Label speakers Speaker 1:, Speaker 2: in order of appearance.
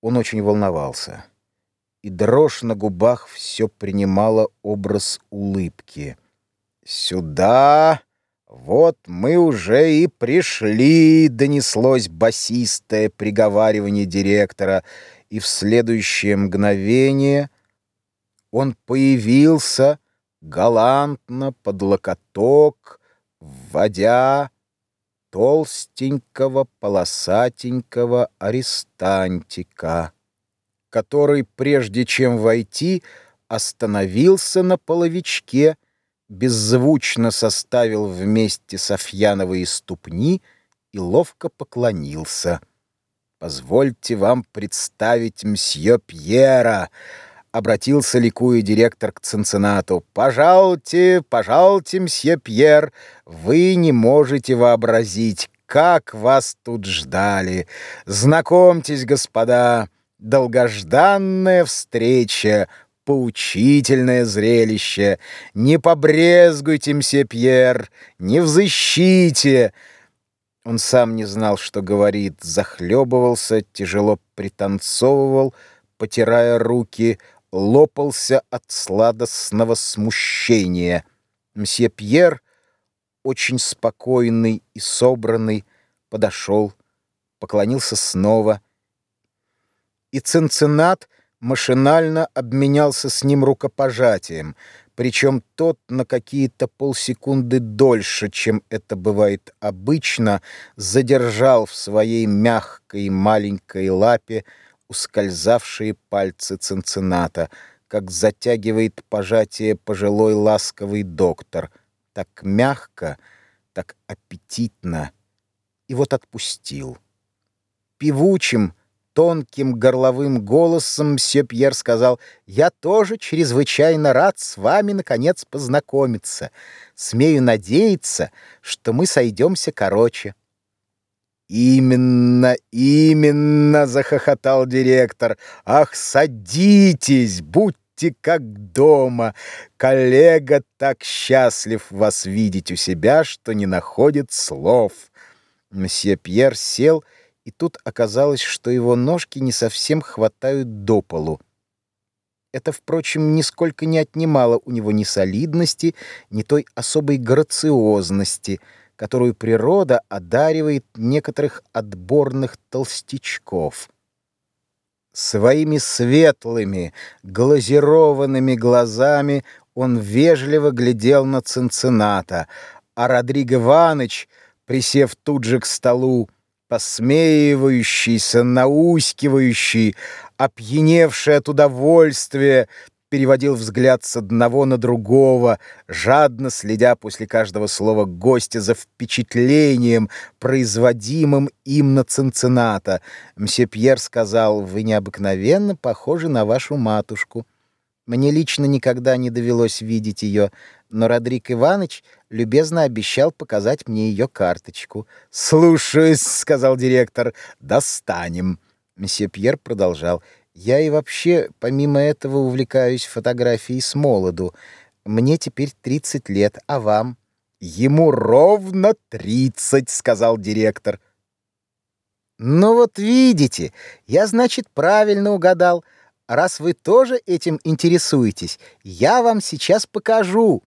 Speaker 1: Он очень волновался, и дрожь на губах все принимала образ улыбки. «Сюда! Вот мы уже и пришли!» — донеслось басистое приговаривание директора, и в следующее мгновение он появился галантно под локоток, вводя толстенького полосатенького арестантика, который, прежде чем войти, остановился на половичке, беззвучно составил вместе Софьяновые ступни и ловко поклонился. «Позвольте вам представить мсье Пьера», — обратился ликуя директор к Цинциннату. «Пожалуйте, пожалуйте, мсье Пьер, вы не можете вообразить, как вас тут ждали. Знакомьтесь, господа, долгожданная встреча, поучительное зрелище. Не побрезгуйте, мсье Пьер, не взыщите». Он сам не знал, что говорит, захлебывался, тяжело пританцовывал, потирая руки, лопался от сладостного смущения. Мсье Пьер, очень спокойный и собранный, подошел, поклонился снова. И Цинциннат машинально обменялся с ним рукопожатием, причем тот на какие-то полсекунды дольше, чем это бывает обычно, задержал в своей мягкой маленькой лапе ускользавшие пальцы Цинцината, как затягивает пожатие пожилой ласковый доктор, так мягко, так аппетитно, и вот отпустил. Певучим, тонким горловым голосом мсье Пьер сказал, «Я тоже чрезвычайно рад с вами, наконец, познакомиться. Смею надеяться, что мы сойдемся короче». «Именно, именно!» — захохотал директор. «Ах, садитесь, будьте как дома! Коллега так счастлив вас видеть у себя, что не находит слов!» Мсье Пьер сел, и тут оказалось, что его ножки не совсем хватают до полу. Это, впрочем, нисколько не отнимало у него ни солидности, ни той особой грациозности — которую природа одаривает некоторых отборных толстячков. Своими светлыми, глазированными глазами он вежливо глядел на Цинцината, а Родриго Иванович, присев тут же к столу, посмеивающийся, наускивающий, опьяневший от удовольствия, переводил взгляд с одного на другого, жадно следя после каждого слова гостя за впечатлением, производимым им на Цинцината. Мсье Пьер сказал, «Вы необыкновенно похожи на вашу матушку. Мне лично никогда не довелось видеть ее, но Родрик Иванович любезно обещал показать мне ее карточку». «Слушаюсь», — сказал директор, — «достанем». Мсье Пьер продолжал, — я и вообще, помимо этого, увлекаюсь фотографией с молоду. Мне теперь 30 лет, а вам? Ему ровно 30, сказал директор. Ну вот видите, я, значит, правильно угадал. Раз вы тоже этим интересуетесь, я вам сейчас покажу.